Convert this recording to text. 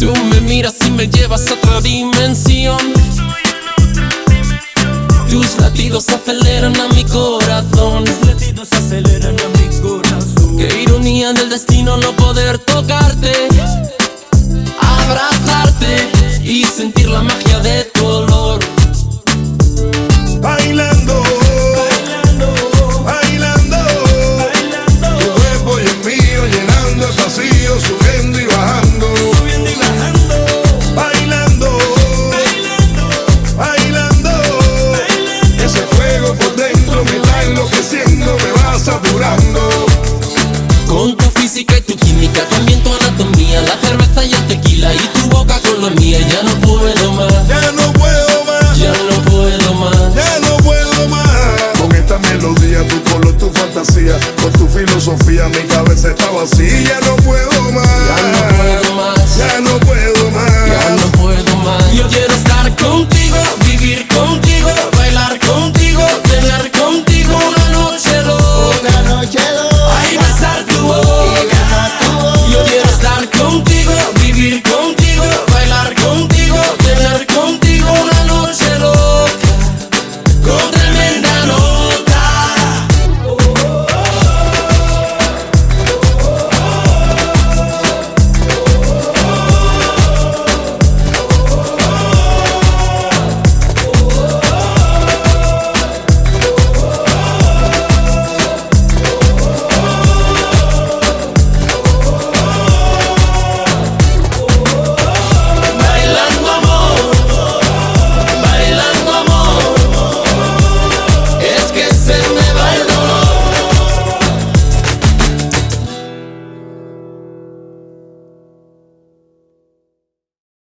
Tú me miras y me llevas a otra dimensión. Tus latidos aceleran a mi corazón. Los latidos aceleran a mi corazón. Qué ironía del destino no poder tocarte, día, tu color, tu fantasía, con tu filosofía mi cabeza está vacía, ya no puedo más, ya no puedo más, ya no puedo más.